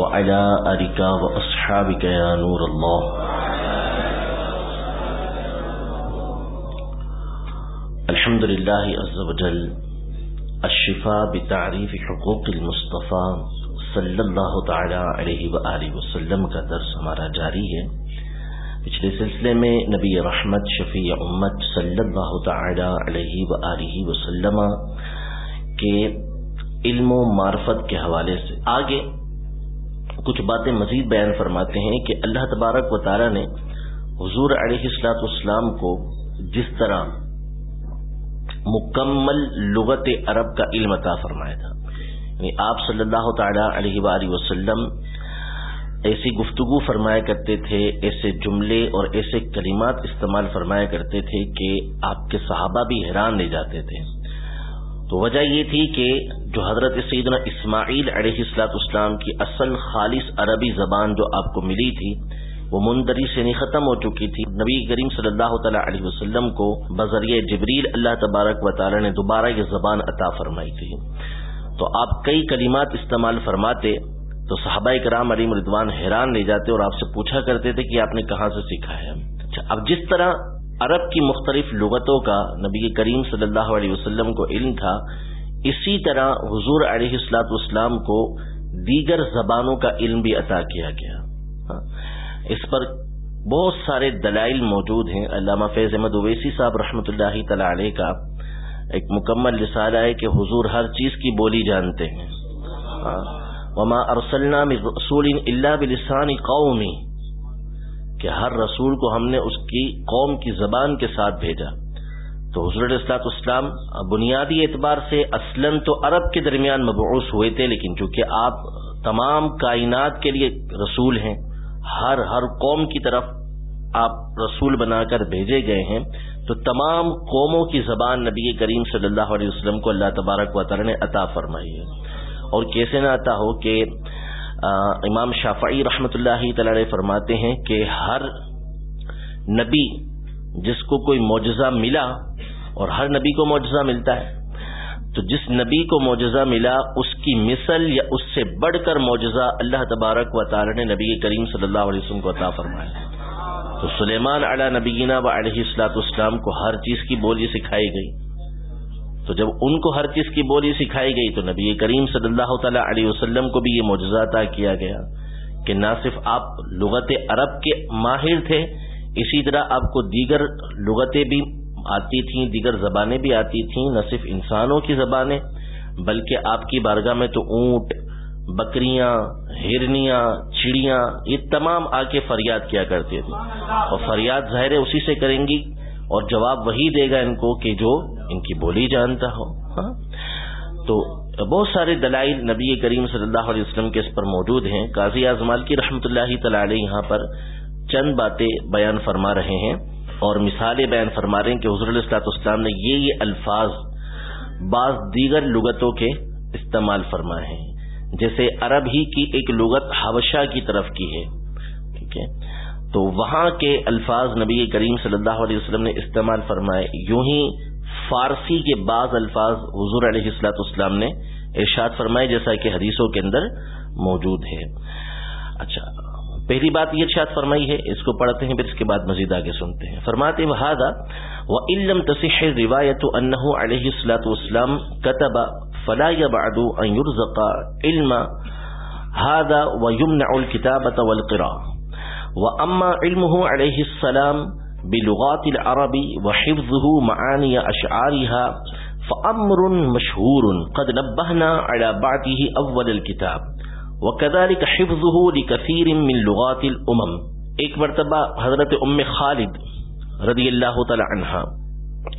وعلى آلك وأصحابك يا نور الله. الحمد لله عز وجل، الشفاء بتعريف حقوق المصطفى صلی اللہ تعالی علیہ وآلہ وسلم کا درس ہمارا جاری ہے۔ پچھلے سلسلے میں نبی رحمت، شفیع امت صلی اللہ تعالی علیہ وآلہ وسلم کے علم و معرفت کے حوالے سے آگے کچھ باتیں مزید بیان فرماتے ہیں کہ اللہ تبارک و تعالی نے حضور علیہ السلاط اسلام کو جس طرح مکمل لغت عرب کا علم عطا فرمایا تھا یعنی آپ صلی اللہ تعالی علیہ وآلہ وسلم ایسی گفتگو فرمایا کرتے تھے، ایسے جملے اور ایسے کلمات استعمال فرمایا کرتے تھے کہ آپ کے صحابہ بھی حیران لے جاتے تھے۔ تو وجہ یہ تھی کہ جو حضرت سیدنا اسماعیل علیہ السلاط اسلام کی اصل خالص عربی زبان جو آپ کو ملی تھی، وہ مندری سے نہیں ختم ہو چکی تھی۔ نبی کریم صلی اللہ تعالیٰ علیہ وسلم کو بذریعہ جبریل اللہ تبارک و تعالی نے دوبارہ یہ زبان عطا فرمائی تھی۔ تو آپ کئی کلمات استعمال فرماتے تو صحابہ کرام علی مردوان حیران لے جاتے اور آپ سے پوچھا کرتے تھے کہ آپ نے کہاں سے سیکھا ہے۔ اچھا اب جس طرح عرب کی مختلف لغتوں کا نبی کریم صلی اللہ علیہ وسلم کو علم تھا، اسی طرح حضور علیہ السلاط اسلام کو دیگر زبانوں کا علم بھی عطا کیا گیا۔ اس پر بہت سارے دلائل موجود ہیں۔ علامہ فیض احمد اویسی صاحب رحمۃ اللہ تعالی علیہ کا ایک مکمل رسالہ ہے کہ حضور ہر چیز کی بولی جانتے ہیں۔ ہاں۔ وما ارسلنا من رسول الا بلسان قومی کہ ہر رسول کو ہم نے اس کی قوم کی زبان کے ساتھ بھیجا۔ تو حضرت اسلاط اسلام بنیادی اعتبار سے اسلم تو عرب کے درمیان مبعوث ہوئے تھے، لیکن چونکہ آپ تمام کائنات کے لیے رسول ہیں، ہر ہر قوم کی طرف آپ رسول بنا کر بھیجے گئے ہیں، تو تمام قوموں کی زبان نبی کریم صلی اللہ علیہ وسلم کو اللہ تبارک و تعالی نے عطا فرمائی ہے۔ اور کیسے نہ عطا ہو کہ امام شافعی رحمت اللہ تعالی فرماتے ہیں کہ ہر نبی جس کو کوئی معجزہ ملا اور ہر نبی کو معجزہ ملتا ہے، تو جس نبی کو معجزہ ملا، اس کی مثل یا اس سے بڑھ کر معجزہ اللہ تبارک و تعالی نے نبی کریم صلی اللہ علیہ وسلم کو عطا فرمایا تو سلیمان علی نبینا و علیہ السلاط اسلام کو ہر چیز کی بولی سکھائی گئی۔ تو جب ان کو ہر چیز کی بولی سکھائی گئی تو نبی کریم صلی اللہ تعالی علیہ وسلم کو بھی یہ معجزہ عطا کیا گیا کہ نہ صرف آپ لغت عرب کے ماہر تھے، اسی طرح آپ کو دیگر لغتیں بھی آتی تھیں، دیگر زبانیں بھی آتی تھیں، نہ صرف انسانوں کی زبانیں، بلکہ آپ کی بارگاہ میں تو اونٹ، بکریاں، ہرنیاں، چڑیاں، یہ تمام آ کے فریاد کیا کرتے تھے۔ اور فریاد ظاہر اسی سے کریں گی اور جواب وہی دے گا ان کو کہ جو ان کی بولی جانتا ہو ہاں؟ تو بہت سارے دلائل نبی کریم صلی اللہ علیہ وسلم کے اس پر موجود ہیں۔ قاضی اعظمال کی رحمۃ اللہ تعالی یہاں پر چند باتیں بیان فرما رہے ہیں اور مثالیں بیان فرما رہے ہیں کہ حضر السلاط اسلام نے یہ یہ الفاظ بعض دیگر لغتوں کے استعمال فرمائے ہیں۔ جیسے عرب ہی کی ایک لغت حبشہ کی طرف کی ہے، ٹھیک ہے؟ تو وہاں کے الفاظ نبی کریم صلی اللہ علیہ وسلم نے استعمال فرمائے، یوں ہی فارسی کے بعض الفاظ حضور علیہ السلاط اسلام نے ارشاد فرمائے، جیسا کہ حدیثوں کے اندر موجود ہے۔ اچھا پہلی بات یہ ارشاد فرمائی ہے، اس کو پڑھتے ہیں، پھر اس کے بعد مزید آگے سنتے ہیں۔ فرماتے وہادا و علم تصح روایت انہ علیہ السلاط اسلام کتب فلا يبعد ان يرزق علم هذا ويمنع الكتابة والقراءة۔ وأما علمه عليه السلام بلغات العرب وحفظه معاني أشعارها فأمر مشهور قد نبهنا على بعده أول الكتاب وكذلك حفظه لكثير من لغات الأمم ایک مرتبہ حضرت ام خالد رضی اللہ تعالی عنہ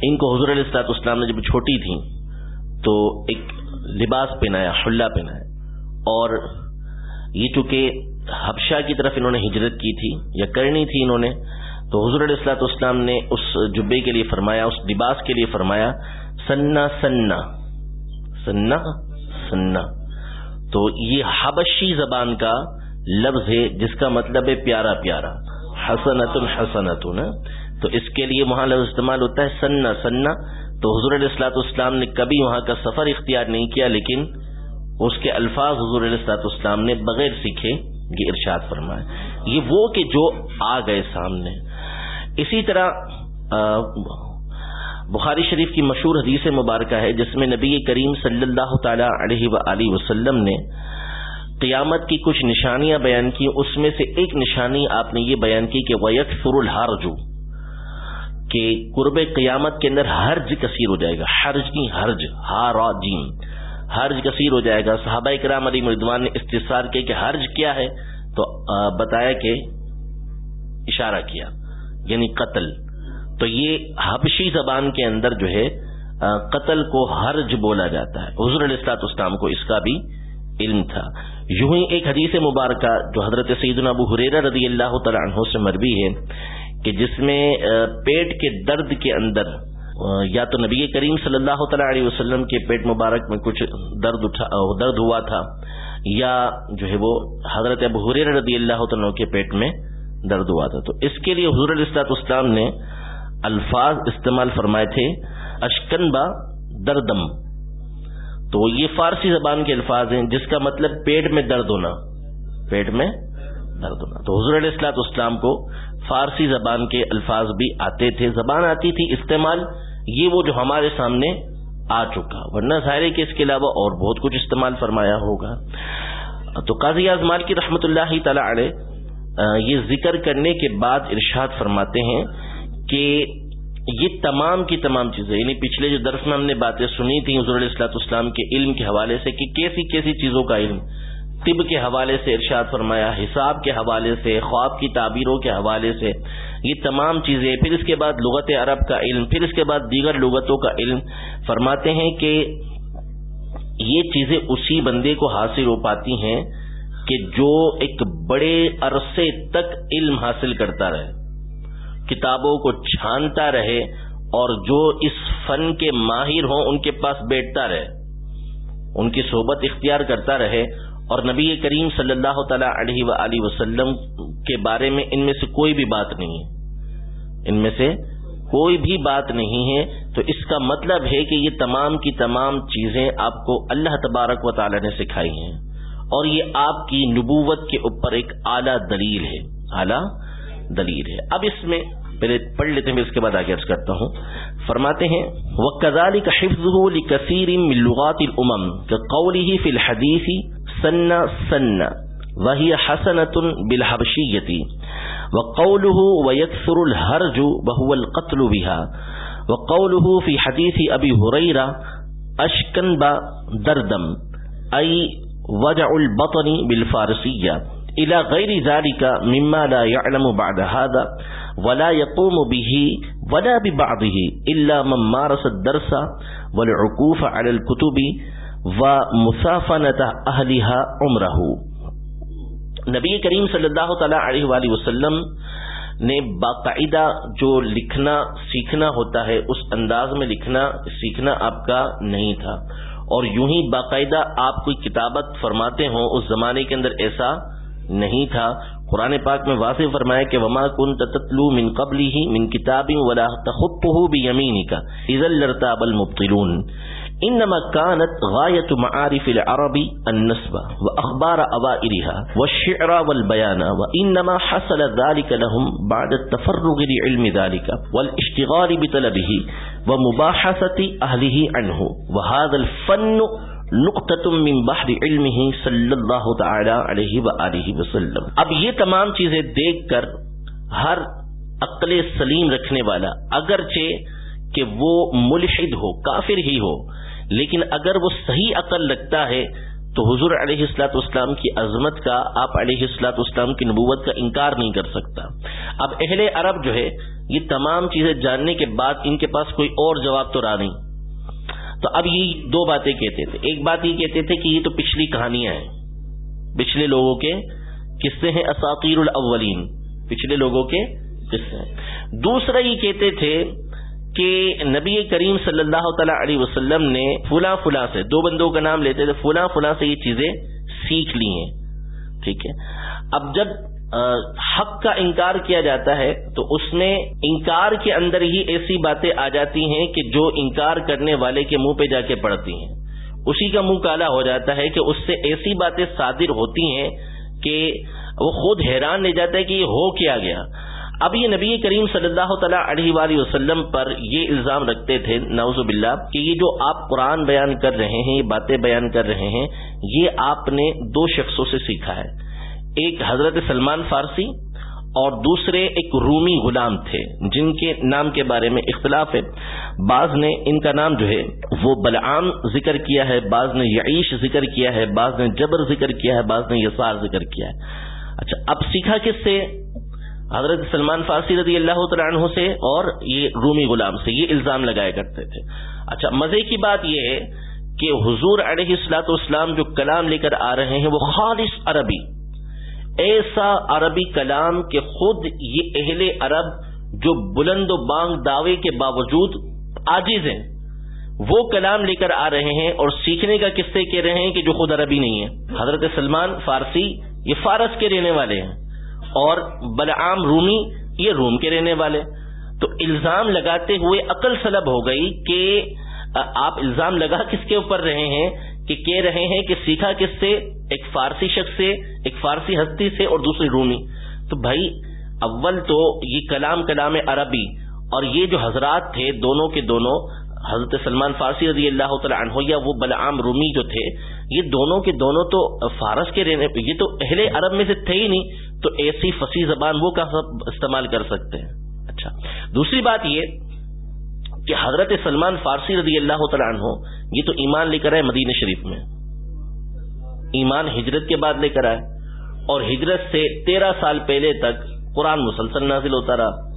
ان کو حضور علیہ السلاط اسلام نے جب چھوٹی تھی تو ایک لباس پہنایا، حلہ پہنایا اور یہ چونکہ حبشہ کی طرف انہوں نے ہجرت کی تھی یا کرنی تھی انہوں نے، تو حضور علیہ السلاط اسلام نے اس جبے کے لیے فرمایا، اس لباس کے لیے فرمایا سنا سنا سنا سنا تو یہ حبشی زبان کا لفظ ہے، جس کا مطلب ہے پیارا پیارا حسنت الحسنت تو اس کے لیے وہاں لفظ استعمال ہوتا ہے سننا سننا تو حضور علیہ السلاط اسلام نے کبھی وہاں کا سفر اختیار نہیں کیا، لیکن اس کے الفاظ حضور علیہ السلاط اسلام نے بغیر سیکھے یہ ارشاد فرمایا یہ وہ کہ جو آ گئے سامنے۔ اسی طرح بخاری شریف کی مشہور حدیث مبارکہ ہے، جس میں نبی کریم صلی اللہ تعالی علیہ و وسلم نے قیامت کی کچھ نشانیاں بیان کی۔ اس میں سے ایک نشانی آپ نے یہ بیان کی کہ ویک فر الحرجو کہ قرب قیامت کے اندر حرج کثیر ہو جائے گا۔ حرج کی حرج ہار جیم حرج کثیر ہو جائے گا۔ صحابہ کرام علی مردوان نے استثار کیا کہ حرج کیا ہے تو بتایا کہ اشارہ کیا یعنی قتل۔ تو یہ حبشی زبان کے اندر جو ہے قتل کو حرج بولا جاتا ہے۔ حضور علیہ السلاط اسلام کو اس کا بھی علم تھا۔ یوں ہی ایک حدیث مبارکہ جو حضرت سیدنا ابو حریرہ رضی اللہ تعالیٰ عنہ سے مربی ہے، کہ جس میں پیٹ کے درد کے اندر یا تو نبی کریم صلی اللہ تعالیٰ علیہ وسلم کے پیٹ مبارک میں کچھ درد اٹھا درد ہوا تھا، یا جو ہے وہ حضرت ابو حریر رضی اللہ تعالیٰ کے پیٹ میں درد ہوا تھا۔ تو اس کے لیے حضور الاسلاط اسلام نے الفاظ استعمال فرمائے تھے، اشکنبا دردم۔ تو یہ فارسی زبان کے الفاظ ہیں، جس کا مطلب پیٹ میں درد ہونا، پیٹ میں درد ہونا۔ تو حضور علیہ السلاط اسلام کو فارسی زبان کے الفاظ بھی آتے تھے، زبان آتی تھی استعمال یہ وہ جو ہمارے سامنے آ چکا۔ ورنہ ظاہر کے اس کے علاوہ اور بہت کچھ استعمال فرمایا ہوگا۔ تو قاضی اعظمال کی رحمت اللہ تعالی علیہ یہ ذکر کرنے کے بعد ارشاد فرماتے ہیں کہ یہ تمام کی تمام چیزیں یعنی پچھلے جو درس میں ہم نے باتیں سنی تھیں حضور علیہ السلاط اسلام کے علم کے حوالے سے کہ کیسی کیسی چیزوں کا علم، طب کے حوالے سے ارشاد فرمایا، حساب کے حوالے سے، خواب کی تعبیروں کے حوالے سے یہ تمام چیزیں، پھر اس کے بعد لغت عرب کا علم، پھر اس کے بعد دیگر لغتوں کا علم فرماتے ہیں کہ یہ چیزیں اسی بندے کو حاصل ہو پاتی ہیں کہ جو ایک بڑے عرصے تک علم حاصل کرتا رہے، کتابوں کو چھانتا رہے، اور جو اس فن کے ماہر ہوں، ان کے پاس بیٹھتا رہے، ان کی صحبت اختیار کرتا رہے اور نبی کریم صلی اللہ تعالی علیہ و وسلم کے بارے میں ان میں سے کوئی بھی بات نہیں ہے۔ ان میں سے کوئی بھی بات نہیں ہے۔ تو اس کا مطلب ہے کہ یہ تمام کی تمام چیزیں آپ کو اللہ تبارک و تعالی نے سکھائی ہیں۔ اور یہ آپ کی نبوت کے اوپر ایک اعلی دلیل ہے۔ اعلی دلیل ہے۔ اب اس میں پہلے پڑھ لیتے ہیں اس کے بعد آگے عرض کرتا ہوں۔ فرماتے ہیں وہ کزالی کا حفظ کثیر ملغات الامم کا قولی ہی فی الحدیثی سن سن وہی حسنۃ بالحبشیتی وقوله ويكثر الهرج وهو القتل بها وقوله في حديث ابي هريره اشكن با دردم اي وجع البطن بالفارسيه الى غير ذلك مما لا يعلم بعد هذا ولا يقوم به ولا ببعضه الا من مارس الدرس والعكوف على الكتب ومسافنت اهلها عمره نبی کریم صلی اللہ تعالی علیہ وآلہ وسلم نے باقاعدہ جو لکھنا سیکھنا ہوتا ہے، اس انداز میں لکھنا سیکھنا آپ کا نہیں تھا۔ اور یوں ہی باقاعدہ آپ کوئی کتابت فرماتے ہوں، اس زمانے کے اندر ایسا نہیں تھا۔ قرآن پاک میں واضح فرمایا کہ وما کن تتلو من قبل ہی من کتاب ولا تخطه بيمينك اذا لرتاب المبطلون۔ انما كانت غايه معارف العرب النسب واخبار اوائلها والشعر والبيان وانما حصل ذلك لهم بعد التفرغ لعلم ذلك والاشتغال بطلبه ومباحثه اهله عنه. وهذا الفن من بحر علمه صلی اللہ تعالی علیہ وآلہ وسلم. اب یہ تمام چیزیں دیکھ کر ہر عقل سلیم رکھنے والا، اگرچہ کہ وہ ملحد ہو، کافر ہی ہو لیکن اگر وہ صحیح عقل رکھتا ہے، تو حضور علیہ السلاط اسلام کی عظمت کا، آپ علیہ السلاط اسلام کی نبوت کا انکار نہیں کر سکتا۔ اب اہل عرب جو ہے، یہ تمام چیزیں جاننے کے بعد ان کے پاس کوئی اور جواب تو رہا نہیں۔ تو اب یہ دو باتیں کہتے تھے۔ ایک بات یہ کہتے تھے کہ یہ تو پچھلی کہانیاں ہیں۔ پچھلے لوگوں کے قصے ہیں اساطیر الاولین۔ پچھلے لوگوں کے قصے ہیں۔ دوسرا یہ کہتے تھے کہ نبی کریم صلی اللہ تعالی علیہ وسلم نے فلاں فلاں سے، دو بندوں کا نام لیتے تھے، فلاں فلاں سے یہ چیزیں سیکھ لی ہیں۔ ٹھیک ہے؟ اب جب حق کا انکار کیا جاتا ہے، تو اس میں انکار کے اندر ہی ایسی باتیں آ جاتی ہیں کہ جو انکار کرنے والے کے منہ پہ جا کے پڑتی ہیں۔ اسی کا منہ کالا ہو جاتا ہے کہ اس سے ایسی باتیں صادر ہوتی ہیں کہ وہ خود حیران لے جاتا ہے کہ یہ ہو کیا گیا۔ اب یہ نبی کریم صلی اللہ تعالیٰ علیہ وآلہ وسلم پر یہ الزام رکھتے تھے نوز باللہ، کہ یہ جو آپ قرآن بیان کر رہے ہیں، یہ باتیں بیان کر رہے ہیں، یہ آپ نے دو شخصوں سے سیکھا ہے۔ ایک حضرت سلمان فارسی اور دوسرے ایک رومی غلام تھے، جن کے نام کے بارے میں اختلاف ہے۔ بعض نے ان کا نام جو ہے، وہ بلعام ذکر کیا ہے، بعض نے یعیش ذکر کیا ہے، بعض نے جبر ذکر کیا ہے، بعض نے یسار ذکر کیا ہے۔ اچھا اب سیکھا کس سے؟ حضرت سلمان فارسی رضی اللہ تعالیٰ عنہ سے اور یہ رومی غلام سے یہ الزام لگایا کرتے تھے۔ اچھا مزے کی بات یہ ہے کہ حضور علیہ السلاط اسلام جو کلام لے کر آ رہے ہیں وہ خالص عربی۔ ایسا عربی کلام کہ خود یہ اہل عرب جو بلند و بانگ دعوے کے باوجود آجیز ہیں، وہ کلام لے کر آ رہے ہیں اور سیکھنے کا کس سے کہہ رہے ہیں کہ جو خود عربی نہیں ہے۔ حضرت سلمان فارسی یہ فارس کے رہنے والے ہیں۔ اور بلعام رومی یہ روم کے رہنے والے۔ تو الزام لگاتے ہوئے عقل سلب ہو گئی کہ آپ الزام لگا کس کے اوپر رہے ہیں؟ کہ کہہ رہے ہیں کہ سیکھا کس سے؟ ایک فارسی شخص سے، ایک فارسی ہستی سے اور دوسری رومی۔ تو بھائی، اول تو یہ کلام کلام عربی اور یہ جو حضرات تھے، دونوں کے دونوں، حضرت سلمان فارسی رضی اللہ تعالیٰ عنہ یا وہ بلعام رومی جو تھے، یہ دونوں کے دونوں تو فارس کے رہنے، یہ تو اہل عرب میں سے تھے ہی نہیں۔ تو ایسی فصیح زبان وہ کہاں استعمال کر سکتے ہیں؟ اچھا۔ دوسری بات یہ کہ حضرت سلمان فارسی رضی اللہ تعالیٰ عنہ، یہ تو ایمان لے کر آئے مدینہ شریف میں۔ ایمان ہجرت کے بعد لے کر آئے۔ اور ہجرت سے تیرہ سال پہلے تک قرآن مسلسل نازل ہوتا رہا۔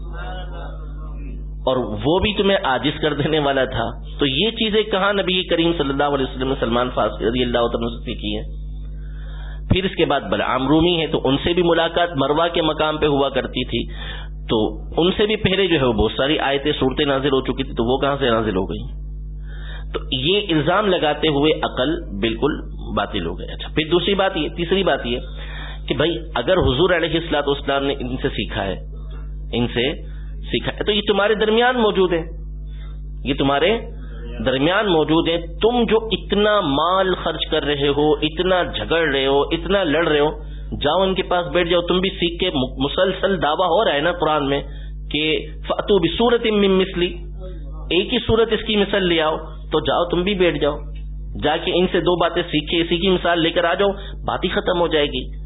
اور وہ بھی تمہیں آجز کر دینے والا تھا۔ تو یہ چیزیں کہاں نبی کریم صلی اللہ علیہ وسلم سلمان فارسی رضی اللہ تعالیٰ سے سیکھی ہیں؟ پھر اس کے بعد بلعام رومی ہے تو ان سے بھی ملاقات مروا کے مقام پہ ہوا کرتی تھی۔ تو ان سے بھی پہلے جو ہے وہ بہت ساری آیتیں، صورتیں نازل ہو چکی تھی تو وہ کہاں سے نازل ہو گئی تو یہ الزام لگاتے ہوئے عقل بالکل باطل ہو گئے اچھا پھر دوسری بات یہ، تیسری بات یہ کہ بھائی، اگر حضور علیہ السلاط اسلام نے ان سے سیکھا ہے، ان سے سیکھا ہے، تو یہ تمہارے درمیان موجود ہے یہ تمہارے درمیان موجود ہے تم جو اتنا مال خرچ کر رہے ہو، اتنا جھگڑ رہے ہو، اتنا لڑ رہے ہو، جاؤ ان کے پاس بیٹھ جاؤ۔ تم بھی سیکھ کے مسلسل دعویٰ ہو رہا ہے نا قرآن میں کہ فاتو بھی سورت مسلی ایک ہی صورت اس کی مثال لے آؤ، تو جاؤ تم بھی بیٹھ جاؤ۔ جا کے ان سے دو باتیں سیکھے اسی کی مثال لے کر آ جاؤ، بات ہی ختم ہو جائے گی۔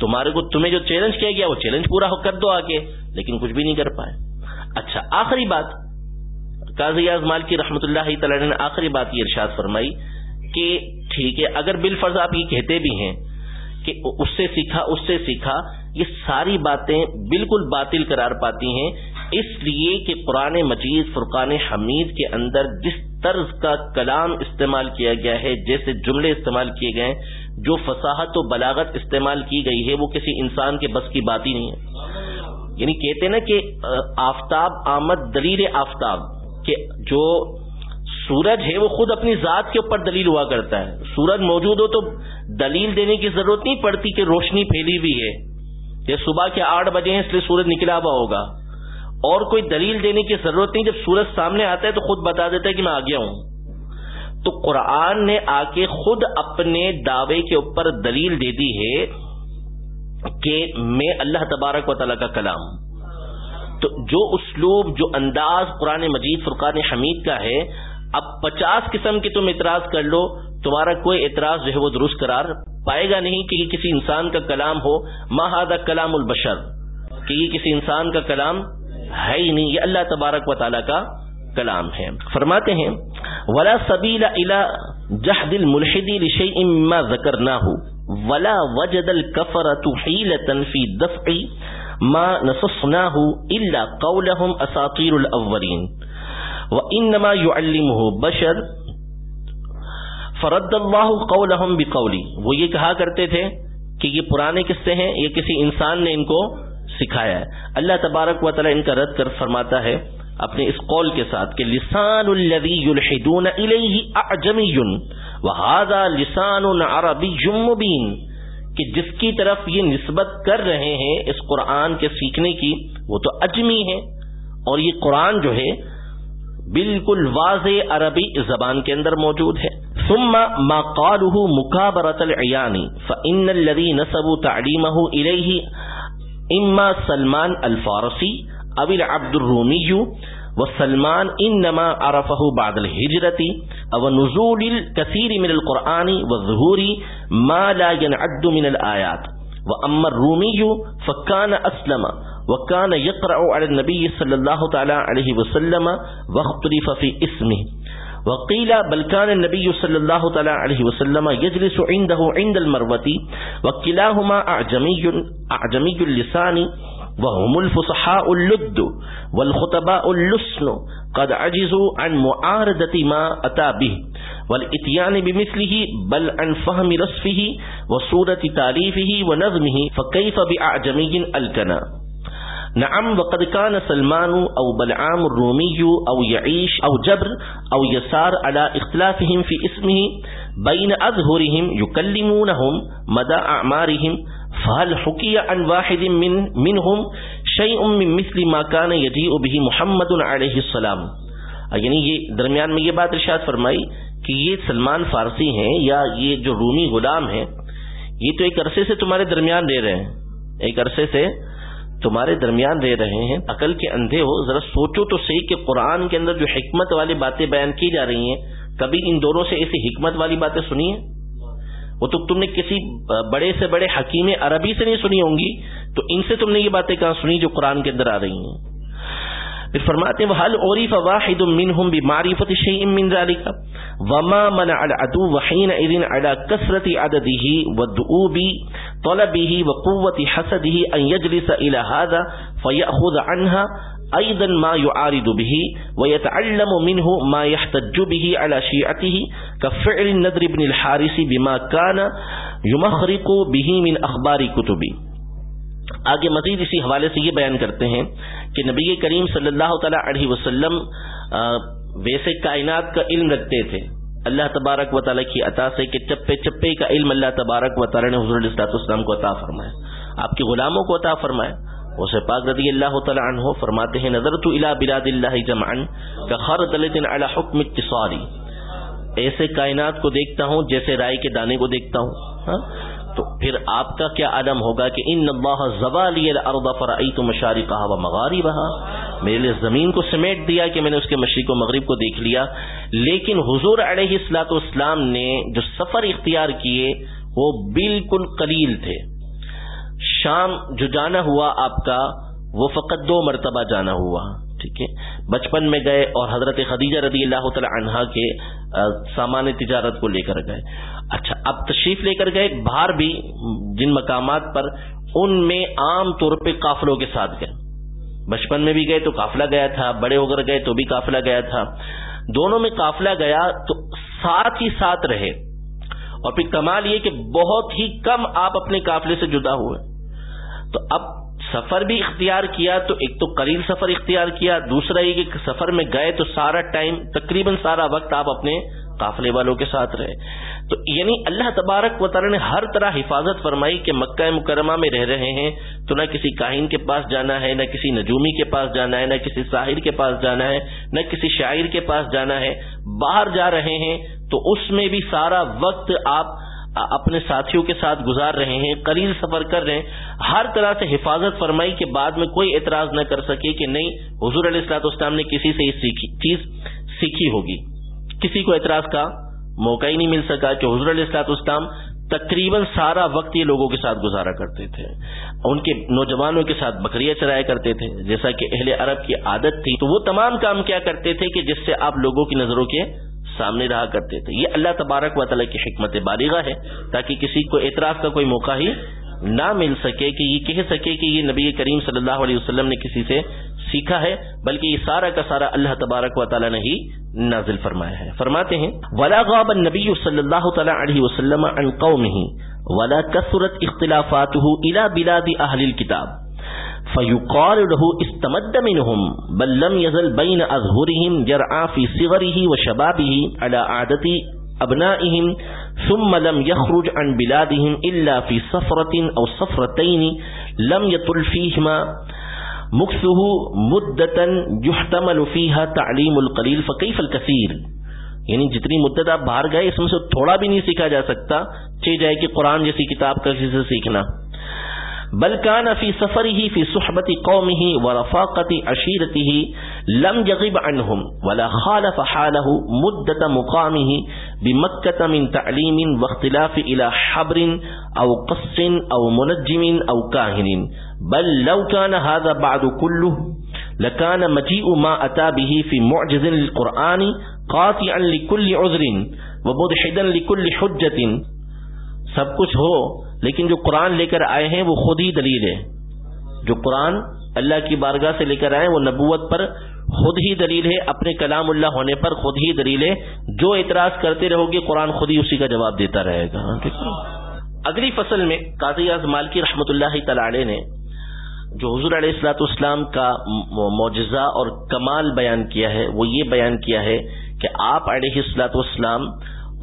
تمہارے کو تمہیں جو چیلنج کیا گیا، وہ چیلنج پورا کر دو آگے، لیکن کچھ بھی نہیں کر پائے۔ اچھا آخری بات۔ قاضی اعظمال کی رحمت اللہ تعالی نے آخری بات یہ ارشاد فرمائی کہ ٹھیک ہے، اگر بال فرض آپ یہ کہتے بھی ہیں کہ اس سے سیکھا، اس سے سیکھا، یہ ساری باتیں بالکل باطل قرار پاتی ہیں۔ اس لیے کہ قرآن مجید، فرقان حمید کے اندر جس طرز کا کلام استعمال کیا گیا ہے، جیسے جملے استعمال کیے گئے ہیں، جو فصاحت و بلاغت استعمال کی گئی ہے، وہ کسی انسان کے بس کی بات ہی نہیں ہے۔ یعنی کہتے نا کہ، آفتاب آمد دلیل آفتاب۔ کہ جو سورج ہے وہ خود اپنی ذات کے اوپر دلیل ہوا کرتا ہے۔ سورج موجود ہو تو دلیل دینے کی ضرورت نہیں پڑتی کہ روشنی پھیلی ہوئی ہے۔ یہ صبح کے آٹھ بجے ہیں، اس لیے سورج نکلا ہوا ہوگا۔ اور کوئی دلیل دینے کی ضرورت نہیں، جب سورج سامنے آتا ہے تو خود بتا دیتا ہے کہ میں آ گیا ہوں۔ تو قرآن نے آ کے خود اپنے دعوے کے اوپر دلیل دے دی ہے کہ میں اللہ تبارک و تعالیٰ کا کلام تو جو اسلوب، جو انداز قرآن مجید، فرقان حمید کا ہے، اب پچاس قسم کے تم اعتراض کر لو، تمہارا کوئی اعتراض جو ہے وہ درست قرار پائے گا نہیں کہ یہ کسی انسان کا کلام ہو مہاد کلام البشر، کہ یہ کسی انسان کا کلام ہے ہی نہیں، یہ اللہ تبارک و تعالیٰ کا کلام ہے۔ فرماتے ہیں، ولا سبیلا الا جہد الملحدی لشیء مما ذکرناه ولا وجد الكفرة حيلة في دفع ما نصصناه الا قولهم اساطير الاولين وانما يعلمه بشر. فرد اللہ قولہم بقولی وہ یہ کہا کرتے تھے کہ یہ پرانے قصے ہیں، یہ کسی انسان نے ان کو سکھایا ہے۔ اللہ تبارک و تعالی ان کا رد کر فرماتا ہے اپنے اس قول کے ساتھ کہ لسان الذی یلحدون الیہ اعجمی وہذا لسان عربی مبین۔ کہ جس کی طرف یہ نسبت کر رہے ہیں اس قرآن کے سیکھنے کی، وہ تو اجمی ہے۔ اور یہ قرآن جو ہے، بالکل واضح عربی زبان کے اندر موجود ہے۔ ثم ما قاله مكابرة العيان فإن الذي نسبوا تعليمه إليه إما سلمان الفارسي أو العبد الرومي وسلمان إنما عرفه بعد الهجرة أو نزول الكثير من القرآن والظهور ما لا ينعد من الآیات الآيات وأما الرومي فكان أسلم وكان يقرأ على النبي صلى الله تعالى عليه وسلم واختلف في اسمه وقيل بل كان النبي صلى الله تعالى عليه وسلم يجلس عنده عند المروة وكلاهما أعجمي, أعجمي اللسان وهم الفصحاء اللد والخطباء اللسن قد عجزوا عن معارضة ما أتى به والاتيان بمثله بل عن فهم رصفه وصورة تاليفه ونظمه فكيف بأعجمي الكنا. نعم، وقد كان سلمان او بلعام الرومي او يعيش او جبر او يسار على اختلافهم في اسمه بين اظهرهم يكلمونهم مدى اعمارهم فهل حكي عن واحد من منهم شيء من مثل ما كان يجيء به محمد عليه السلام۔ یعنی یہ درمیان میں یہ بات ارشاد فرمائی کہ یہ سلمان فارسی ہیں یا یہ جو رومی غلام ہیں، یہ تو ایک عرصے سے تمہارے درمیان رہ رہے ہیں۔ ایک عرصے سے تمہارے درمیان رہ رہے ہیں۔ عقل کے اندھے ہو، ذرا سوچو تو صحیح کہ قرآن کے اندر جو حکمت والی باتیں بیان کی جا رہی ہیں، کبھی ان دونوں سے ایسی حکمت والی باتیں سنی ہیں؟ وہ تو تم نے کسی بڑے سے بڑے حکیم عربی سے نہیں سنی ہوں گی، تو ان سے تم نے یہ باتیں کہاں سنی جو قرآن کے اندر آ رہی ہیں؟ پھر فرماتے ہیں حل عریف واحد منهم بمعرفت شيء من ذلك؟ وما منع العدو وحين اذن على كثرة عدده والدؤوب طلبه وقوة حسده ان يجلس الى هذا فيأخذ عنها ايضا ما يعارض به ويتعلم منه ما يحتج به على شيعته كفعل النذر بن الحارث بما كان يمخرق به من اخبار كتبه۔ آگے مزید اسی حوالے سے یہ بیان کرتے ہیں کہ نبی کریم صلی اللہ تعالی علیہ وسلم ویسے کائنات کا علم رکھتے تھے۔ اللہ تبارک و تعالیٰ کی عطا سے کہ چپے چپے کا علم اللہ تبارک و تعالیٰ نے حضور السلام کو عطا فرمایا۔ آپ کے غلاموں کو عطا فرمایا۔ اسے پاک رضی اللہ تعالیٰ عنہ فرماتے ہیں نظر تو الا بلاد اللہ جمعن کا خر دلتن علی حکم اتصاری ایسے کائنات کو دیکھتا ہوں، جیسے رائے کے دانے کو دیکھتا ہوں۔ ہاں؟ تو پھر آپ کا کیا عدم ہوگا کہ ان اللہ زوالی الارض فرعیت مشارقها ومغاربها۔ میرے لیے زمین کو سمیٹ دیا کہ میں نے اس کے مشرق و مغرب کو دیکھ لیا۔ لیکن حضور علیہ السلاۃ والاسلام نے جو سفر اختیار کیے، وہ بالکل قلیل تھے۔ شام جو جانا ہوا آپ کا، وہ فقط دو مرتبہ جانا ہوا، ٹھیک ہے؟ بچپن میں گئے اور حضرت خدیجہ رضی اللہ تعالی عنہا کے سامان تجارت کو لے کر گئے۔ اچھا اب تشریف لے کر گئے، باہر بھی جن مقامات پر، ان میں عام طور پہ قافلوں کے ساتھ گئے۔ بچپن میں بھی گئے تو قافلہ گیا تھا، بڑے ہو کر گئے تو بھی قافلہ گیا تھا۔ دونوں میں قافلہ گیا تو ساتھ ہی ساتھ رہے۔ اور پھر کمال یہ کہ بہت ہی کم آپ اپنے قافلے سے جدا ہوئے۔ تو اب سفر بھی اختیار کیا تو ایک تو قلیل سفر اختیار کیا، دوسرا یہ کہ سفر میں گئے تو سارا ٹائم، تقریباً سارا وقت آپ اپنے قافلے والوں کے ساتھ رہے۔ تو یعنی اللہ تبارک و تعالی نے ہر طرح حفاظت فرمائی کہ مکہ مکرمہ میں رہ رہے ہیں، تو نہ کسی کاہن کے پاس جانا ہے، نہ کسی نجومی کے پاس جانا ہے، نہ کسی ساحر کے پاس جانا ہے، نہ کسی شاعر کے پاس جانا ہے۔ باہر جا رہے ہیں تو اس میں بھی سارا وقت آپ اپنے ساتھیوں کے ساتھ گزار رہے ہیں قلیل سفر کر رہے ہیں۔ ہر طرح سے حفاظت فرمائی کے بعد میں کوئی اعتراض نہ کر سکے کہ نہیں، حضور علیہ السلاط اسلام نے کسی سے یہ چیز سیکھی ہوگی۔ کسی کو اعتراض کا موقع ہی نہیں مل سکا کہ حضور علیہ السلاط اسلام تقریباً سارا وقت یہ لوگوں کے ساتھ گزارا کرتے تھے۔ ان کے نوجوانوں کے ساتھ بکریاں چرایا کرتے تھے۔ جیسا کہ اہل عرب کی عادت تھی، تو وہ تمام کام کیا کرتے تھے کہ جس سے آپ لوگوں کی نظروں کے سامنے رہا کرتے تھے۔ یہ اللہ تبارک و تعالیٰ کی حکمت بالغہ ہے تاکہ کسی کو اعتراض کا کوئی موقع ہی نہ مل سکے کہ یہ کہہ سکے کہ یہ نبی کریم صلی اللہ علیہ وسلم نے کسی سے سیکھا ہے، بلکہ یہ سارا کا سارا اللہ تبارک و تعالیٰ نے ہی نازل فرمایا ہے۔ فرماتے ہیں، ولا غاب النبی صلی اللہ تعالیٰ علیہ وسلم عن قومه ولا كثرت اختلافاته الى بلاد اهل الكتاب فيقال له استمد منهم بل لم يزل بين اظهرهم جرعا في صغره وشبابه على عادة ابنائهم ثم لم يخرج عن بلادهم الا في سفرة او سفرتين لم يطل فيهما مکسہ مدتن یحتمل فیہا تعلیم القلیل فقیف الکثیر۔ یعنی جتنی مدت آپ باہر گئے، اس میں سے تھوڑا بھی نہیں سیکھا جا سکتا چاہے جائے کہ قرآن جیسی کتاب کا کسی سے سیکھنا۔ بل كان في سفره في صحبة قومه ورفاقة عشيرته لم يغب عنهم ولا خالف حاله مدة مقامه بمكة من تعليم واختلاف إلى حبر أو قص أو منجم أو كاهن. بل لو كان هذا بعد كله لكان مجيء ما أتى به في معجز للقرآن قاطعا لكل عذر ومدحدا لكل حجة. سب کچھ ہو لیکن جو قرآن لے کر آئے ہیں وہ خود ہی دلیل ہے۔ جو قرآن اللہ کی بارگاہ سے لے کر آئے وہ نبوت پر خود ہی دلیل ہے، اپنے کلام اللہ ہونے پر خود ہی دلیل ہے۔ جو اعتراض کرتے رہو گے، قرآن خود ہی اسی کا جواب دیتا رہے گا۔ ہاں، اگلی فصل میں قاضی اعظمال کی رحمت اللہ تعالی نے جو حضور علیہ السلاۃ اسلام کا معجزہ اور کمال بیان کیا ہے، وہ یہ بیان کیا ہے کہ آپ علیہ السلاۃ اسلام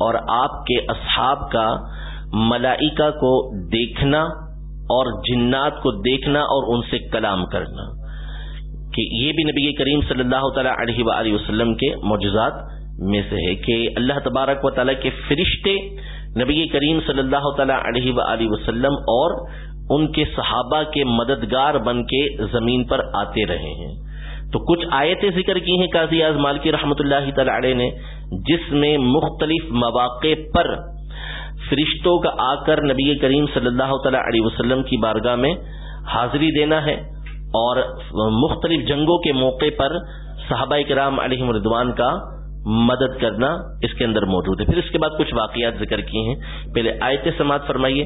اور آپ کے اصحاب کا ملائکہ کو دیکھنا اور جنات کو دیکھنا اور ان سے کلام کرنا کہ یہ بھی نبی کریم صلی اللہ تعالی علیہ وآلہ وسلم کے معجزات میں سے ہے کہ اللہ تبارک و تعالیٰ کے فرشتے نبی کریم صلی اللہ تعالی علیہ وآلہ وسلم اور ان کے صحابہ کے مددگار بن کے زمین پر آتے رہے ہیں۔ تو کچھ آیتیں ذکر کی ہیں قاضی اعظمال کی رحمت اللہ تعالی علیہ نے، جس میں مختلف مواقع پر فرشتوں کا آ کر نبی کریم صلی اللہ تعالی علیہ وسلم کی بارگاہ میں حاضری دینا ہے اور مختلف جنگوں کے موقع پر صحابہ کرام علیہ مردوان کا مدد کرنا اس کے اندر موجود ہے۔ پھر اس کے بعد کچھ واقعات ذکر کیے ہیں۔ پہلے آیت سماعت فرمائیے۔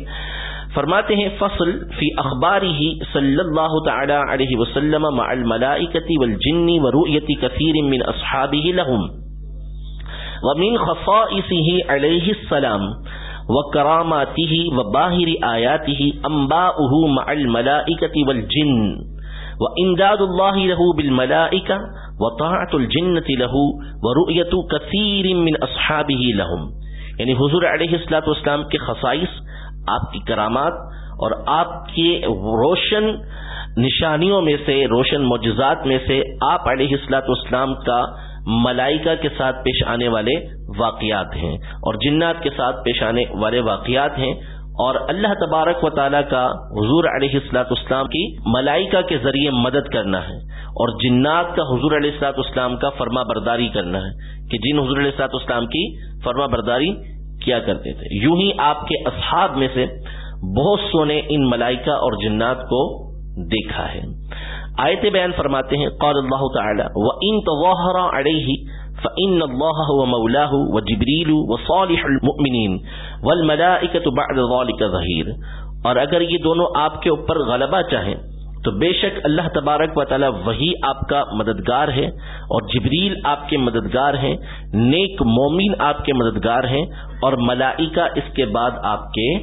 فرماتے ہیں، فصل فی اخباری ہی صلی اللہ تعالی علیہ وسلم مع الملائکتی والجن ورؤیتی کثیر من اصحابه لهم ومن خصائصه علیہ السلام۔ و کراماتی و باہر آیاتی امبا مع الملائکة والجن و امداد اللہ له بالملائکة و طاعت الجنة له و رؤیت کثیر من اصحابه لهم یعنی حضور علیہ السلاۃ والسلام کے خصائص، آپ کی کرامات اور آپ کے روشن نشانیوں میں سے، روشن معجزات میں سے آپ علیہ السلاۃ والسلام کا ملائکہ کے ساتھ پیش آنے والے واقعات ہیں اور جنات کے ساتھ پیش آنے والے واقعات ہیں اور اللہ تبارک و تعالیٰ کا حضور علیہ السلاط اسلام کی ملائکہ کے ذریعے مدد کرنا ہے اور جنات کا حضور علیہ السلاط اسلام کا فرما برداری کرنا ہے کہ جن حضور علیہ السلاط اسلام کی فرما برداری کیا کرتے تھے۔ یوں ہی آپ کے اصحاب میں سے بہت سو نے ان ملائکہ اور جنات کو دیکھا ہے۔ آیت بیان فرماتے ہیں، قال اللہ تعالی، وَإِن تَظَاهَرَ عَلَيْهِ فَإِنَّ اللَّهَ هُوَ مَوْلَاهُ وَجِبْرِيلُ وَصَالِحُ الْمُؤْمِنِينَ وَالْمَلَائِكَةُ بَعْدَ ذَلِكَ ظَهِيرٌ۔ اور اگر یہ دونوں آپ کے اوپر غلبہ چاہیں، تو بے شک اللہ تبارک و تعالی وہی آپ کا مددگار ہے اور جبریل آپ کے مددگار ہیں، نیک مومن آپ کے مددگار ہیں اور ملائکہ اس کے بعد آپ کے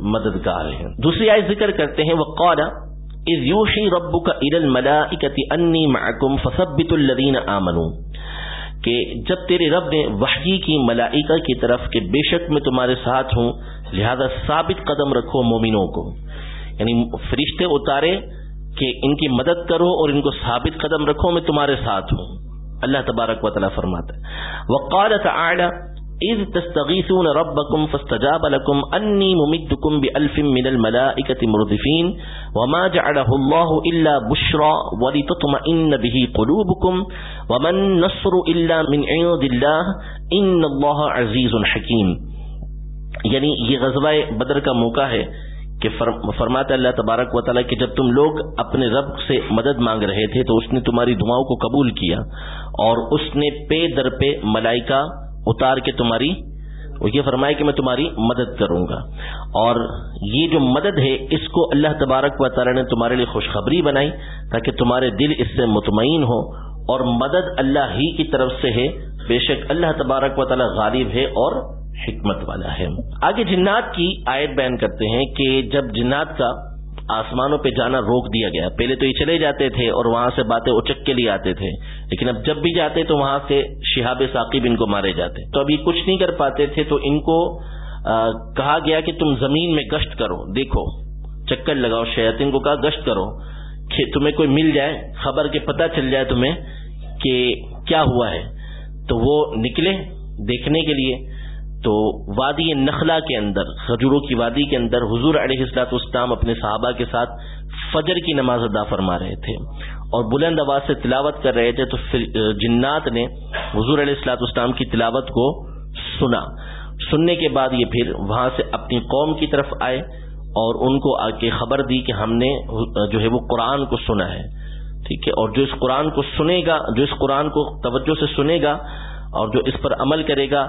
مددگار ہیں۔ دوسری آیت ذکر کرتے ہیں، وقال اذ یوشی ربک الى الملائکت انی معکم فثبت الذین آمنوا کہ جب تیرے رب نے وحی کی ملائکہ کی طرف کہ بے شک میں تمہارے ساتھ ہوں، لہذا ثابت قدم رکھو مومنوں کو۔ یعنی فرشتے اتارے کہ ان کی مدد کرو اور ان کو ثابت قدم رکھو میں تمہارے ساتھ ہوں۔ اللہ تبارک و تعالی فرماتا ہے۔ وقال تعالی اذ تستغيثون ربكم فاستجاب لكم اني ممدكم بالف من الملائكه مردفين وما جعله الله الا بشرى ولتطمئن به قلوبكم وما النصر الا من عند الله ان الله عزيز حكيم یعنی یہ غزوہ بدر کا موقع ہے کہ فرماتا اللہ تبارک و تعالیٰ کہ جب تم لوگ اپنے رب سے مدد مانگ رہے تھے تو اس نے تمہاری دعاؤں کو قبول کیا اور اس نے پے در پہ ملائکہ اتار کے تمہاری وہ یہ فرمائے کہ میں تمہاری مدد کروں گا۔ اور یہ جو مدد ہے، اس کو اللہ تبارک و تعالی نے تمہارے لیے خوشخبری بنائی تاکہ تمہارے دل اس سے مطمئن ہو۔ اور مدد اللہ ہی کی طرف سے ہے۔ بے شک اللہ تبارک و تعالی غالب ہے اور حکمت والا ہے۔ آگے جنات کی آیت بیان کرتے ہیں کہ جب جنات کا آسمانوں پہ جانا روک دیا گیا۔ پہلے تو یہ چلے جاتے تھے اور وہاں سے باتیں اچک کے لیے آتے تھے۔ لیکن اب جب بھی جاتے تو وہاں سے شہاب ثاقب ان کو مارے جاتے۔ تو ابھی کچھ نہیں کر پاتے تھے تو ان کو کہا گیا کہ تم زمین میں گشت کرو، دیکھو، چکر لگاؤ شیطین کو کہا گشت کرو، کہ تمہیں کوئی مل جائے، خبر کے پتہ چل جائے تمہیں کہ کیا ہوا ہے۔ تو وہ نکلے دیکھنے کے لیے۔ تو وادی نخلا کے اندر خجوروں کی وادی کے اندر حضور علیہ السلاط اسلام اپنے صحابہ کے ساتھ فجر کی نماز ادا فرما رہے تھے اور بلند آواز سے تلاوت کر رہے تھے تو جنات نے حضور علیہ السلاط اسلام کی تلاوت کو سنا۔ سننے کے بعد یہ پھر وہاں سے اپنی قوم کی طرف آئے اور ان کو آ کے خبر دی کہ ہم نے جو ہے وہ قرآن کو سنا ہے۔ ٹھیک ہے؟ اور جو اس قرآن کو سنے گا، جو اس قرآن کو توجہ سے سنے گا اور جو اس پر عمل کرے گا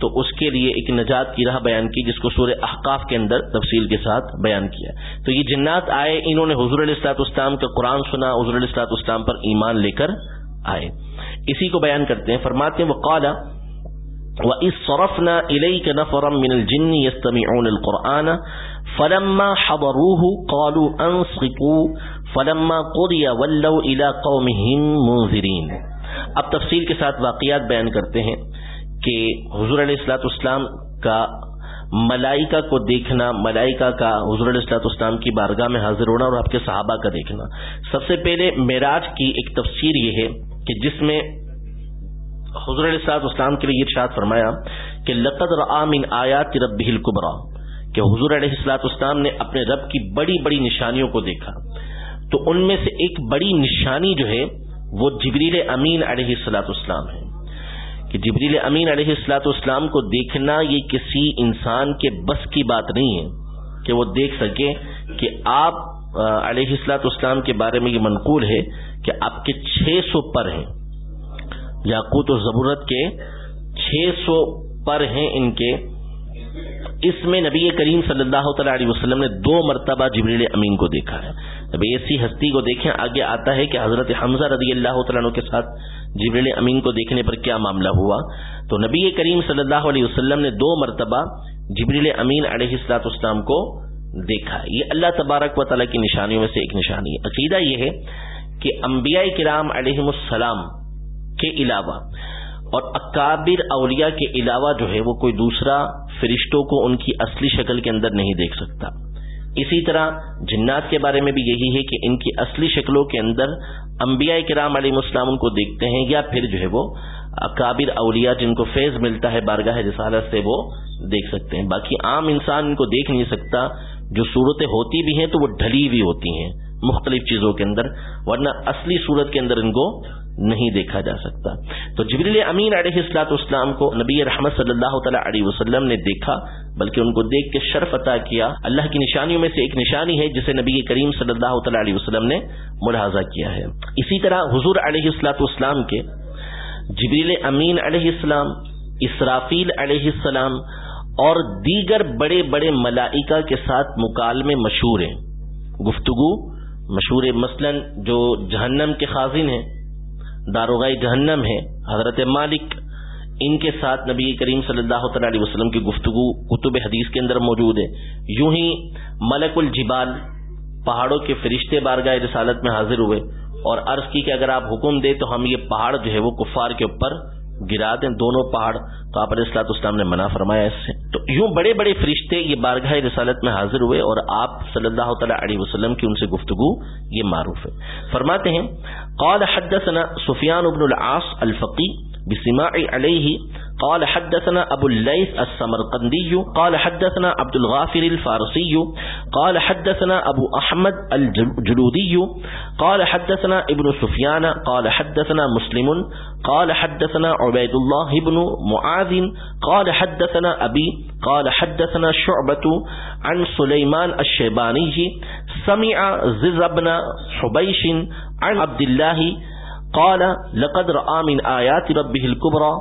تو اس کے لیے ایک نجات کی راہ بیان کی جس کو سورہ احقاف کے اندر تفصیل کے ساتھ بیان کیا تو یہ جنات آئے، انہوں نے حضور علیہ السلاط اسلام کا قرآن سنا، حضور علیہ السلاط اسلام پر ایمان لے کر آئے۔ اسی کو بیان کرتے ہیں، فرماتے ہیں وہ قالا وَإِذْ صَرَفْنَا إِلَيْكَ نَفَرًا مِنَ الْجِنِّ يَسْتَمِعُونَ الْقُرْآنَ فَلَمَّا حَضَرُوهُ قَالُوا أَنصِتُوا فَلَمَّا قُضِيَ وَلَّوْا إِلَى قَوْمِهِمْ مُنذِرِينَ۔ اب تفصیل کے ساتھ واقعات بیان کرتے ہیں۔ کہ حضور علیہ السلاط اسلام کا ملائکہ کو دیکھنا، ملائکہ کا حضور علیہ السلاط اسلام کی بارگاہ میں حاضر ہونا اور آپ کے صحابہ کا دیکھنا۔ سب سے پہلے معراج کی ایک تفسیر یہ ہے کہ جس میں حضور علیہ السلاط اسلام کے لیے یہ ارشاد فرمایا کہ لقد من آیات رب القبرا کہ حضور علیہ السلاط اسلام نے اپنے رب کی بڑی بڑی نشانیوں کو دیکھا۔ تو ان میں سے ایک بڑی نشانی جو ہے وہ جبریل امین علیہ السلاط اسلام ہے۔ کہ جبریل امین علیہ السلاۃ اسلام کو دیکھنا یہ کسی انسان کے بس کی بات نہیں ہے کہ وہ دیکھ سکے کہ آپ علیہ السلاط اسلام کے بارے میں یہ منقول ہے کہ آپ کے چھ سو پر ہیں۔ یاقوت و ضرورت کے چھ سو پر ہیں ان کے۔ اس میں نبی کریم صلی اللہ تعالی علیہ وسلم نے دو مرتبہ جبریل امین کو دیکھا ہے۔ ابھی ایسی ہستی کو دیکھیں، آگے آتا ہے کہ حضرت حمزہ رضی اللہ تعالیٰ کے ساتھ جبریل امین کو دیکھنے پر کیا معاملہ ہوا؟ تو نبی کریم صلی اللہ علیہ وسلم نے دو مرتبہ جبریل امین علیہ السلاط اسلام کو دیکھا۔ یہ اللہ تبارک و تعالیٰ کی نشانیوں میں سے ایک نشانی ہے۔ عقیدہ یہ ہے کہ انبیاء کرام علیہ السلام کے علاوہ اور اکابر اولیاء کے علاوہ جو ہے وہ کوئی دوسرا فرشتوں کو ان کی اصلی شکل کے اندر نہیں دیکھ سکتا۔ اسی طرح جنات کے بارے میں بھی یہی ہے کہ ان کی اصلی شکلوں کے اندر انبیاء کرام علیہ السلام ان کو دیکھتے ہیں یا پھر جو ہے وہ اکابر اولیاء جن کو فیض ملتا ہے، بارگاہ رسالت سے وہ دیکھ سکتے ہیں۔ باقی عام انسان ان کو دیکھ نہیں سکتا۔ جو صورتیں ہوتی بھی ہیں تو وہ ڈھلی ہوئی ہوتی ہیں مختلف چیزوں کے اندر، ورنہ اصلی صورت کے اندر ان کو نہیں دیکھا جا سکتا۔ تو جبریل امین علیہ السلاط اسلام کو نبی رحمت صلی اللہ تعالی علیہ وسلم نے دیکھا، بلکہ ان کو دیکھ کے شرف عطا کیا۔ اللہ کی نشانیوں میں سے ایک نشانی ہے، جسے نبی کریم صلی اللہ تعالی علیہ وسلم نے ملاحظہ کیا ہے۔ اسی طرح حضور علیہ السلاط اسلام کے جبریل امین علیہ السلام، اسرافیل علیہ السلام اور دیگر بڑے بڑے ملائکہ کے ساتھ مکالمے مشہور ہیں۔ گفتگو مشہور، مثلا جو جہنم کے خازن ہیں داروغائی جہنم ہے۔ حضرت مالک ان کے ساتھ نبی کریم صلی اللہ تعالی علیہ وسلم کی گفتگو کتب حدیث کے اندر موجود ہے۔ یوں ہی ملک الجبال پہاڑوں کے فرشتے بارگاہ رسالت میں حاضر ہوئے اور عرض کی کہ اگر آپ حکم دے تو ہم یہ پہاڑ جو ہے وہ کفار کے اوپر گرا دیں دونوں پہاڑ، تو آپ علیہ السلاط اسلام نے منع فرمایا اس سے۔ تو یوں بڑے بڑے فرشتے یہ بارگاہ رسالت میں حاضر ہوئے اور آپ صلی اللہ تعالیٰ علیہ وسلم کی ان سے گفتگو یہ معروف ہے۔ فرماتے ہیں، قال حدثنا سفیان ابن العاص الفقی بسماع عليه قال حدثنا أبو الليث السمرقندي قال حدثنا عبد الغافر الفارسي قال حدثنا أبو أحمد الجلودي قال حدثنا ابن سفيان قال حدثنا مسلم قال حدثنا عبيد الله بن معاذ قال حدثنا أبي قال حدثنا شعبة عن سليمان الشيباني سمع زز بن حبيش عن عبد الله قال، لقد رأى من آيات ربه الكبرى،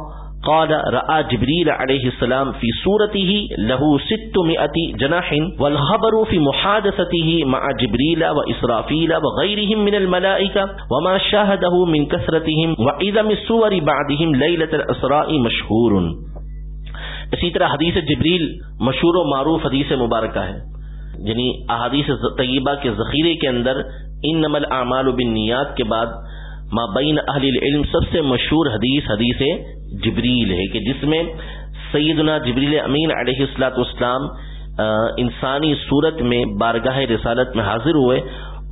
قال، رأى جبريل عليه السلام في صورته له ستمائة جناح، والخبر في محادثته مع جبريل وإسرافيل وغيرهم من الملائكة، وما شاهده من كثرتهم، وإذا من صور بعدهم ليلة الأسراء مشهور. اسی طرح حدیث جبریل مشہور و معروف حدیث مبارکہ ہے۔ یعنی احادیث طیبہ کے ذخیرے کے اندر ان نمل اعمال و بنیاد کے بعد مابین اہل العلم، سب سے مشہور حدیث حدیث جبریل ہے کہ جس میں سیدنا جبریل امین علیہ السلاط اسلام انسانی صورت میں بارگاہ رسالت میں حاضر ہوئے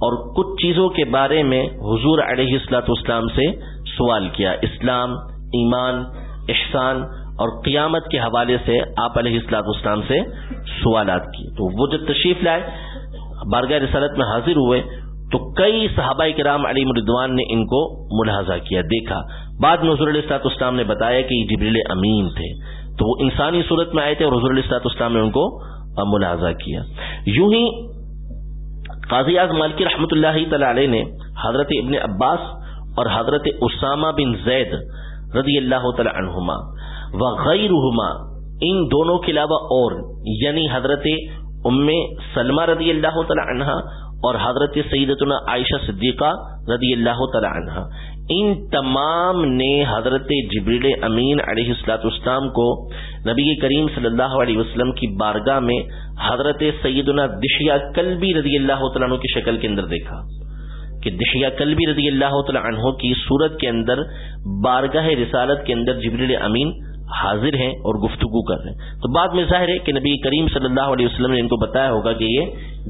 اور کچھ چیزوں کے بارے میں حضور علیہ السلاط اسلام سے سوال کیا۔ اسلام، ایمان، احسان اور قیامت کے حوالے سے آپ علیہ السلاط اسلام سے سوالات کیے۔ تو وہ جب تشریف لائے، بارگاہ رسالت میں حاضر ہوئے تو کئی صحابہ کرام علی مردوان نے ان کو ملاحظہ کیا، دیکھا۔ بعد میں حضور علیہ السلاط اسلام نے بتایا کہ یہ جبریل امین تھے۔ تو وہ انسانی صورت میں آئے تھے اور حضور علیہ السلاط اسلام نے ان کو ملاحظہ کیا۔ یوں ہی قاضی اعظم مالکی رحمۃ اللہ تعالی علیہ نے حضرت ابن عباس اور حضرت اسامہ بن زید رضی اللہ تعالی عنہما وغیرہما ان دونوں کے علاوہ اور یعنی حضرت ام سلمہ رضی اللہ تعالی عنہ اور حضرت سیدتنا عائشہ صدیقہ رضی اللہ تعالی عنہ۔ ان تمام نے حضرت جبریل امین علیہ السلاط اسلام کو نبی کریم صلی اللہ علیہ وسلم کی بارگاہ میں حضرت سیدنا دشیا کلبی رضی اللہ تعالیٰ عنہ کی شکل کے اندر دیکھا۔ کہ دشیا کلبی رضی اللہ تعالیٰ عنہ کی صورت کے اندر بارگاہ رسالت کے اندر جبریل امین حاضر ہیں اور گفتگو کر رہے ہیں۔ تو بعد میں ظاہر ہے کہ نبی کریم صلی اللہ علیہ وسلم نے ان کو بتایا ہوگا کہ یہ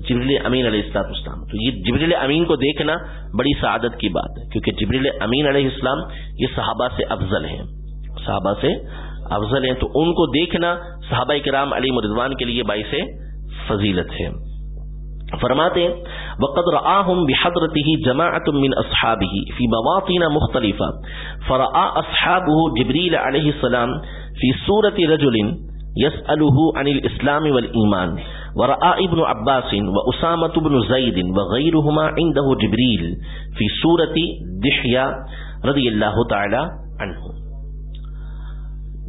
جبریل امین علیہ السلام اسلام تو یہ جبریل امین کو دیکھنا بڑی سعادت کی بات ہے، کیونکہ جبریل امین علیہ السلام یہ صحابہ سے افضل ہیں۔ صحابہ سے افضل ہیں تو ان کو دیکھنا صحابہ کرام علی مردوان کے لیے باعث فضیلت ہے۔ فرماتے وقد رآهم بحضرته جماعة من أصحابه في مواطن مختلفة فرآ أصحابه جبريل عليه السلام في صورة رجل يسأله عن الإسلام والإيمان ورآ ابن عباس وأسامة بن زيد وغيرهما عنده جبريل في صورة دحيا رضي الله تعالى عنه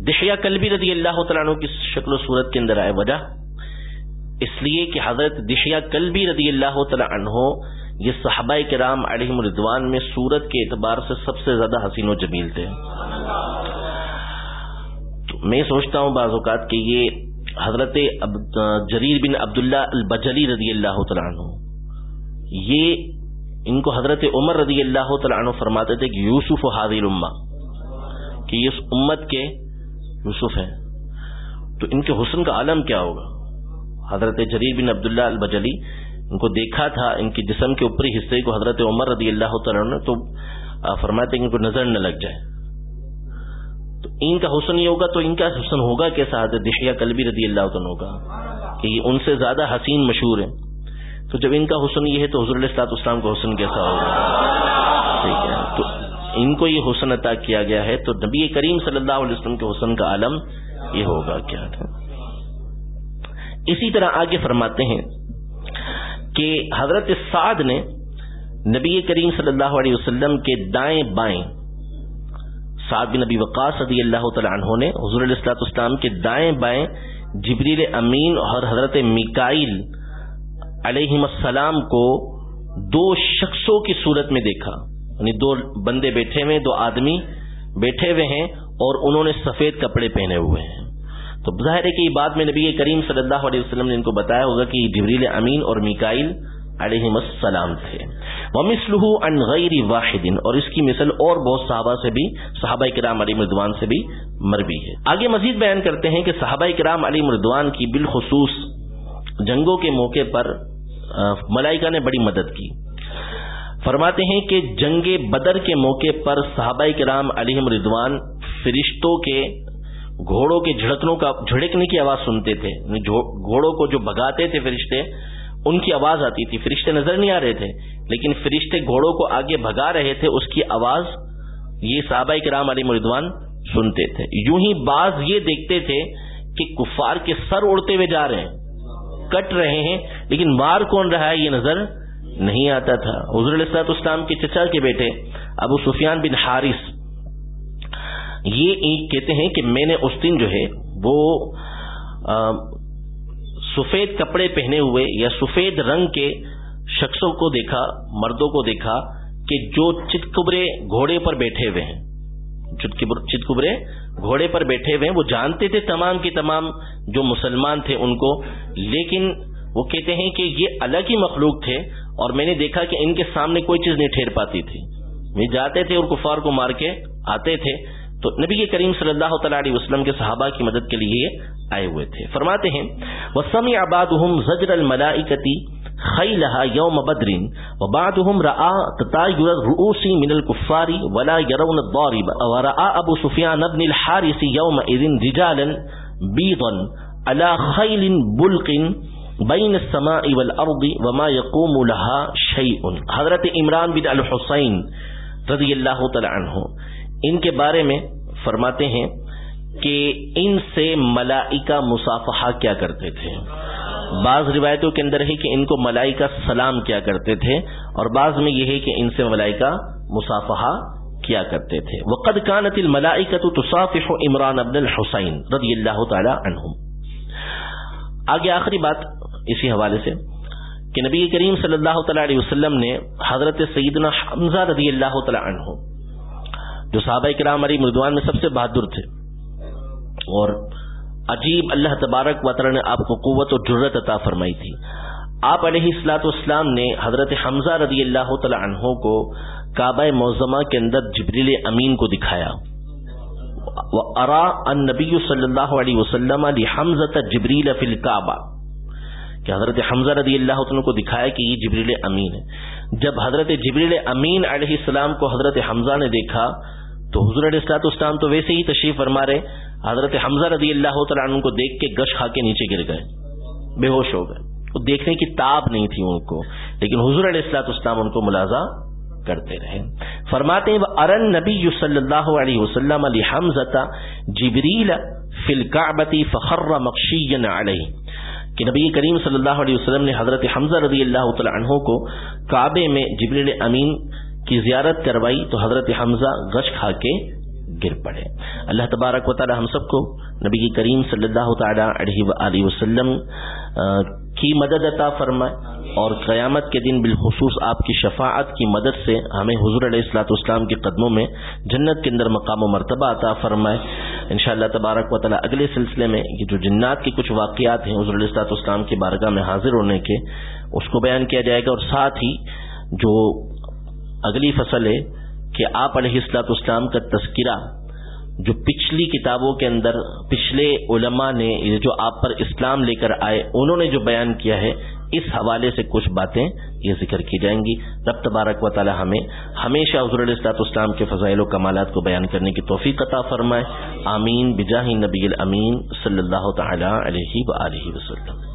دحیا کلبی رضی اللہ تعالیٰ عنہ کی شکل و صورت کے اندر آئے وجہ؟ اس لیے کہ حضرت دشیا کلبی رضی اللہ تعالی عنہ یہ صحابہ کرام علیہ مردوان میں صورت کے اعتبار سے سب سے زیادہ حسین و جمیل تھے۔ تو میں سوچتا ہوں بعض اوقات کہ یہ حضرت جریر بن عبداللہ البجلی رضی اللہ تعالیٰ عنہ، یہ ان کو حضرت عمر رضی اللہ تعالیٰ عنہ فرماتے تھے کہ یوسف و حاضر اما کہ یہ امت کے یوسف ہیں۔ تو ان کے حسن کا عالم کیا ہوگا؟ حضرت جریر بن عبداللہ البجلی، ان کو دیکھا تھا، ان کے جسم کے اوپری حصے کو حضرت عمر رضی اللہ تعالیٰ نے تو فرماتے کہ ان کو نظر نہ لگ جائے۔ تو ان کا حسن یہ ہوگا، تو ان کا حسن ہوگا کیسا؟ حضرت دشیا کلبی رضی اللہ تعالیٰ کا، کہ ان سے زیادہ حسین مشہور ہیں۔ تو جب ان کا حسن یہ ہے تو حضور علیہ السلاط اسلام کا حسن کیسا ہوگا؟ ٹھیک ہے۔ تو ان کو یہ حسن عطا کیا گیا ہے، تو نبی کریم صلی اللہ علیہ وسلم کے حسن کا عالم یہ ہوگا کیا اسی طرح آگے فرماتے ہیں کہ حضرت سعد نے نبی کریم صلی اللہ علیہ وسلم کے دائیں بائیں سعد بن نبی وقاص رضی اللہ تعالیٰ عنہ نے حضور علیہ السلاط اسلام کے دائیں بائیں جبریل امین اور حضرت میکائل علیہ السلام کو دو شخصوں کی صورت میں دیکھا یعنی دو بندے بیٹھے ہوئے دو آدمی بیٹھے ہوئے ہیں اور انہوں نے سفید کپڑے پہنے ہوئے ہیں۔ تو ظاہر ہے کہ یہ بات میں نبی کریم صلی اللہ علیہ وسلم نے ان کو بتایا ہوگا کہ جبریل امین اور میکائل علیہ السلام تھے۔ ومسلح ان غیر واحد، اور اس کی مثل اور بہت صحابہ سے بھی، صحابہ کرام علی مردوان سے بھی مربی ہے۔ آگے مزید بیان کرتے ہیں کہ صحابہ کرام علی مردوان کی بالخصوص جنگوں کے موقع پر ملائکہ نے بڑی مدد کی۔ فرماتے ہیں کہ جنگ بدر کے موقع پر صحابہ کرام علی مردوان فرشتوں کے گھوڑوں کے جھڑکنوں کا جھڑکنے کی آواز سنتے تھے۔ گھوڑوں کو جو بگاتے تھے فرشتے، ان کی آواز آتی تھی۔ فرشتے نظر نہیں آ رہے تھے، لیکن فرشتے گھوڑوں کو آگے بھگا رہے تھے، اس کی آواز یہ صحابہ کرام علی مردوان سنتے تھے۔ یوں ہی بعض یہ دیکھتے تھے کہ کفار کے سر اڑتے ہوئے جا رہے ہیں، کٹ رہے ہیں، لیکن مار کون رہا ہے یہ نظر نہیں آتا تھا۔ حضر السلاط اسلام کے چچا کے بیٹے ابو سفیان بن حارث یہ کہتے ہیں کہ میں نے اس دن جو ہے وہ سفید کپڑے پہنے ہوئے یا سفید رنگ کے شخصوں کو دیکھا، مردوں کو دیکھا کہ جو چتکبرے گھوڑے پر بیٹھے ہوئے ہیں۔ چتکبرے گھوڑے پر بیٹھے ہوئے ہیں، وہ جانتے تھے تمام کی تمام جو مسلمان تھے ان کو، لیکن وہ کہتے ہیں کہ یہ الگ ہی مخلوق تھے اور میں نے دیکھا کہ ان کے سامنے کوئی چیز نہیں ٹھہر پاتی تھی۔ وہ جاتے تھے اور کفار کو مار کے آتے تھے۔ تو نبی کریم صلی اللہ تعالی علیہ وسلم کے صحابہ کی مدد کے لیے آئے ہوئے تھے۔ فرماتے ہیں وہ سمی آباد زجر الملاکتی خیلها يوم بدر وبعضهم راى تطاير الرؤوس من الكفار ولا يرون الضارب وراى ابو سفيان بن الحارث یوم يومئذ رجالا بيضا على خيل بلق بین السماء والارض وما يقوم لها شيء۔ حضرت عمران بن الحسین رضی اللہ تعالی عنہ ان کے بارے میں فرماتے ہیں کہ ان سے ملائکہ مصافحہ کیا کرتے تھے۔ بعض روایتوں کے اندر ہے کہ ان کو ملائکہ سلام کیا کرتے تھے اور بعض میں یہ ہے کہ ان سے ملائکہ مصافحہ کیا کرتے تھے۔ وقد كانت الملائکہ تصافح عمران ابن الحسین رضی اللہ تعالی عنہ آگے آخری بات اسی حوالے سے کہ نبی کریم صلی اللہ تعالی علیہ وسلم نے حضرت سیدنا حمزہ رضی اللہ تعالی عنہ جو صحابہ کرام علی مردوان میں سب سے بہادر تھے۔ اور عجیب اللہ تبارک و تعالی نے آپ کو قوت و جرت عطا فرمائی تھی۔ آپ علیہ السلاۃ اسلام نے حضرت حمزہ رضی اللہ تعالی عنہ کو کعبہ معظمہ کے اندر جبریل امین کو دکھایا۔ ارا النبی صلی اللہ علیہ وسلم علی حمزہ جبریل فی الکعبہ۔ کہ حضرت حمزہ رضی اللہ عنہ کو دکھایا کہ یہ جبریل امین ہے۔ جب حضرت جبریل امین علیہ السلام کو حضرت حمزہ نے دیکھا تو حضور علیہ السلاط اسلام تو ویسے ہی تشریف فرما رہے حضرت حمزہ رضی اللہ تعالیٰ عنہ کو دیکھ کے گش کھا کے نیچے گر گئے۔ بے ہوش ہو گئے۔ وہ دیکھنے کی تاب نہیں تھی ان کو، لیکن حضور علیہ السلاط اسلام ان کو ملازہ کرتے رہے۔ فرماتے ہیں ارن نبی صلی اللہ علیہ وسلم علی حمزہ جبریل فی الکعبتی فخر مخشی علیہ کہ نبی کریم صلی اللہ علیہ وسلم نے حضرت حمزہ رضی اللہ تعالی عنہ کو کعبے میں جبریل امین کی زیارت کروائی تو حضرت حمزہ گش کھا کے گر پڑے۔ اللہ تبارک و تعالی ہم سب کو نبی کی کریم صلی اللہ تعالی علیہ وآلہ وسلم کی مدد عطا فرمائے اور قیامت کے دن بالخصوص آپ کی شفاعت کی مدد سے ہمیں حضور علیہ السلاۃ اسلام کے قدموں میں جنت کے اندر مقام و مرتبہ عطا فرمائے۔ ان شاء اللہ تبارک و تعالیٰ اگلے سلسلے میں یہ جو جنات کے کچھ واقعات ہیں حضور علیہ السلاط اسلام کی بارگاہ میں حاضر ہونے کے، اس کو بیان کیا جائے گا اور ساتھ ہی جو اگلی فصل ہے کہ آپ علیہ السلاط اسلام کا تذکرہ جو پچھلی کتابوں کے اندر پچھلے علماء نے یعنی جو آپ پر اسلام لے کر آئے، انہوں نے جو بیان کیا ہے، اس حوالے سے کچھ باتیں یہ ذکر کی جائیں گی۔ رب تبارک و تعالی ہمیں ہمیشہ حضور السلاط اسلام کے فضائل و کمالات کو بیان کرنے کی توفیق عطا فرمائے۔ آمین۔ بجاہ نبی الامین صلی اللہ تعالی علیہ و وسلم۔